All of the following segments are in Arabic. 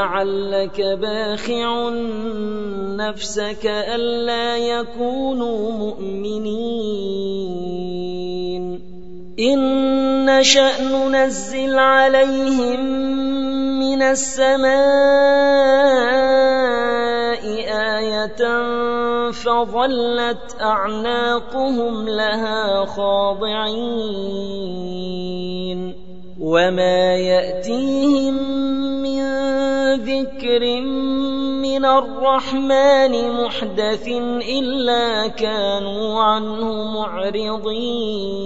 لعلك باخع نفسك ألا يكونوا مؤمنين. إن نشأ ننزل عليهم من السماء آية فظلت أعناقهم لها خاضعين. وما يأتيهم من ذكر من الرحمن محدث إلا كانوا عنه معرضين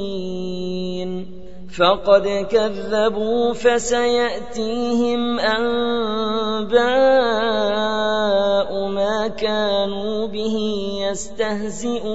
فقد كذبوا فسيأتيهم أنباء ما كانوا به يستهزئون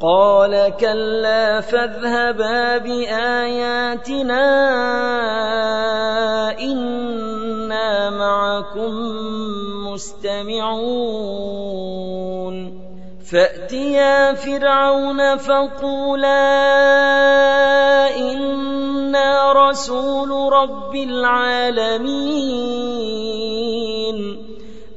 قال كلا فاذهبا بآياتنا إنا معكم مستمعون. فأتيا فرعون فقولا إنا رسول رب العالمين.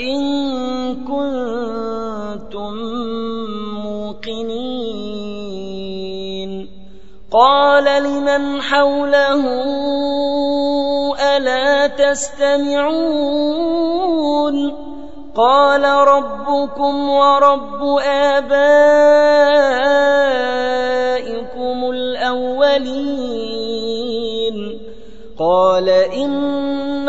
إن كنتم موقنين. قال لمن حوله ألا تستمعون؟ قال ربكم ورب آبائكم الأولين. قال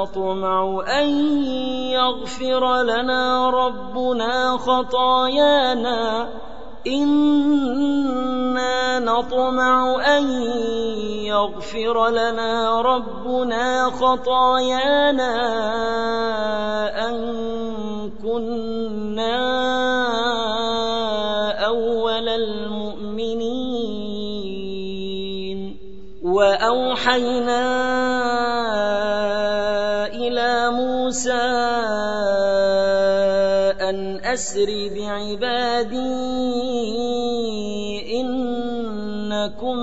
نطمع أن يغفر لنا ربنا خطايانا. إنا نطمع أن يغفر لنا ربنا خطايانا. أن كنا أول المؤمنين. إلى موسى أن أسر بعبادي إنكم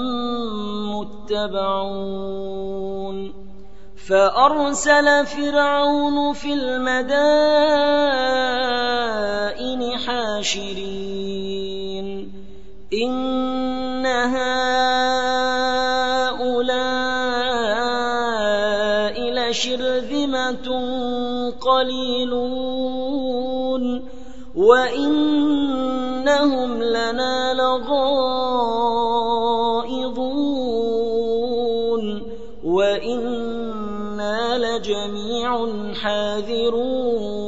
متبعون. فأرسل فرعون في المدائن حاشرين. إن هؤلاء لشرذمة قليلون وإنهم لنا لغائظون وإنا لجميع حاذرون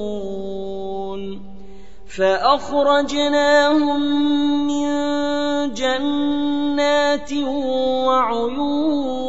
فأخرجناهم من جنات وعيون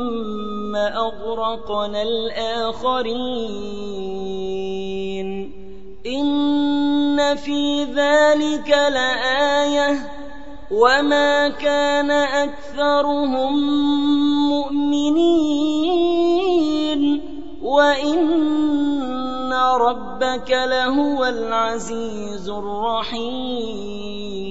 أغرقنا الآخرين. إن في ذلك لآية. وما كان أكثرهم مؤمنين. وإن ربك لهو العزيز الرحيم.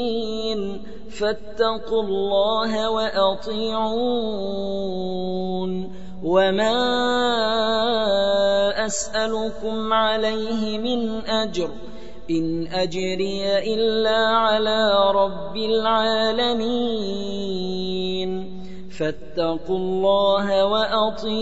فاتقوا الله وأطيعون. وما أسألكم عليه من أجر. إن أجري إلا على رب العالمين. فاتقوا الله وأطيعون.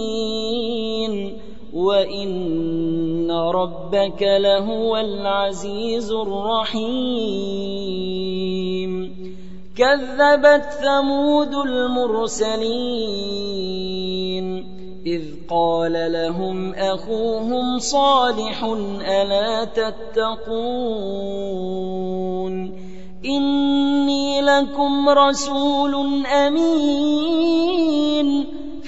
وإن ربك لهو العزيز الرحيم كذبت ثمود المرسلين إذ قال لهم أخوهم صالح ألا تتقون إني لكم رسول أمين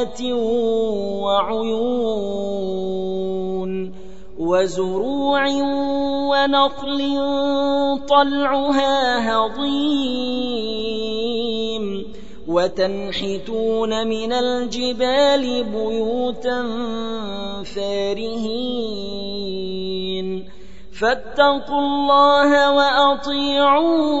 جنات وعيون وزروع ونخل طلعها هضيم وتنحتون من الجبال بيوتا فارهين فاتقوا الله وأطيعون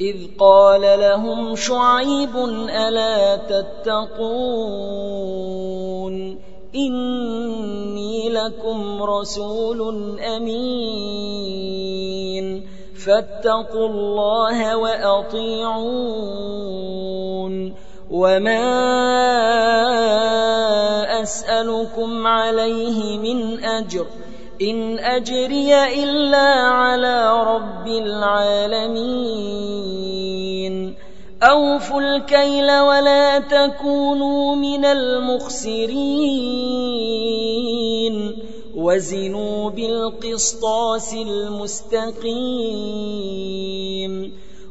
إذ قال لهم شعيب ألا تتقون إني لكم رسول أمين فاتقوا الله وأطيعون وما أسألكم عليه من أجر إن أجري إلا على رب العالمين. أوفوا الكيل ولا تكونوا من المخسرين. وزنوا بالقسطاس المستقيم.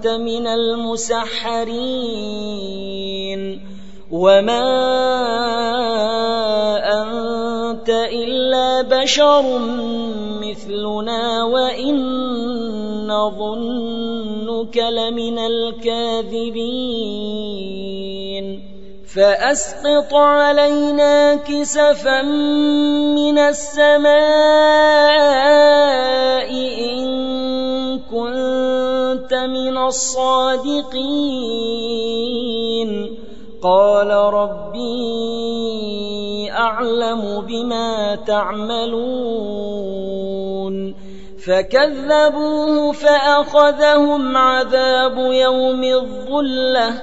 أنت من المسحرين. وما أنت إلا بشر مثلنا وإن نظنك لمن الكاذبين. فأسقط علينا كسفا من السماء إن كنت من الصادقين. قال ربي أعلم بما تعملون. فكذبوه فأخذهم عذاب يوم الظلة.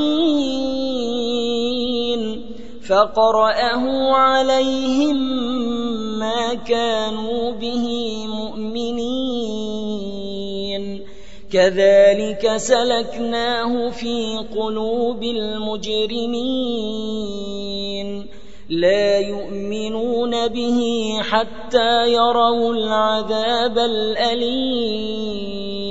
فقرأه عليهم ما كانوا به مؤمنين. كذلك سلكناه في قلوب المجرمين. لا يؤمنون به حتى يروا العذاب الأليم.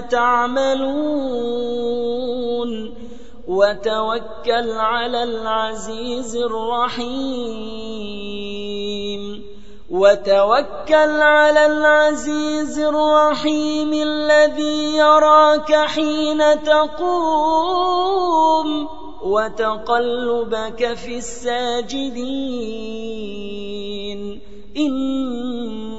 تعملون. وتوكل على العزيز الرحيم. وتوكل على العزيز الرحيم الذي يراك حين تقوم. وتقلبك في الساجدين.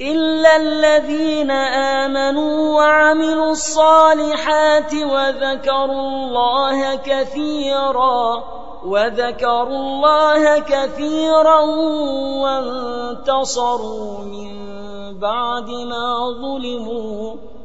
إلا الذين آمنوا وعملوا الصالحات وذكروا الله كثيراً وذكروا الله كثيرا وانتصروا من بعد ما ظلموا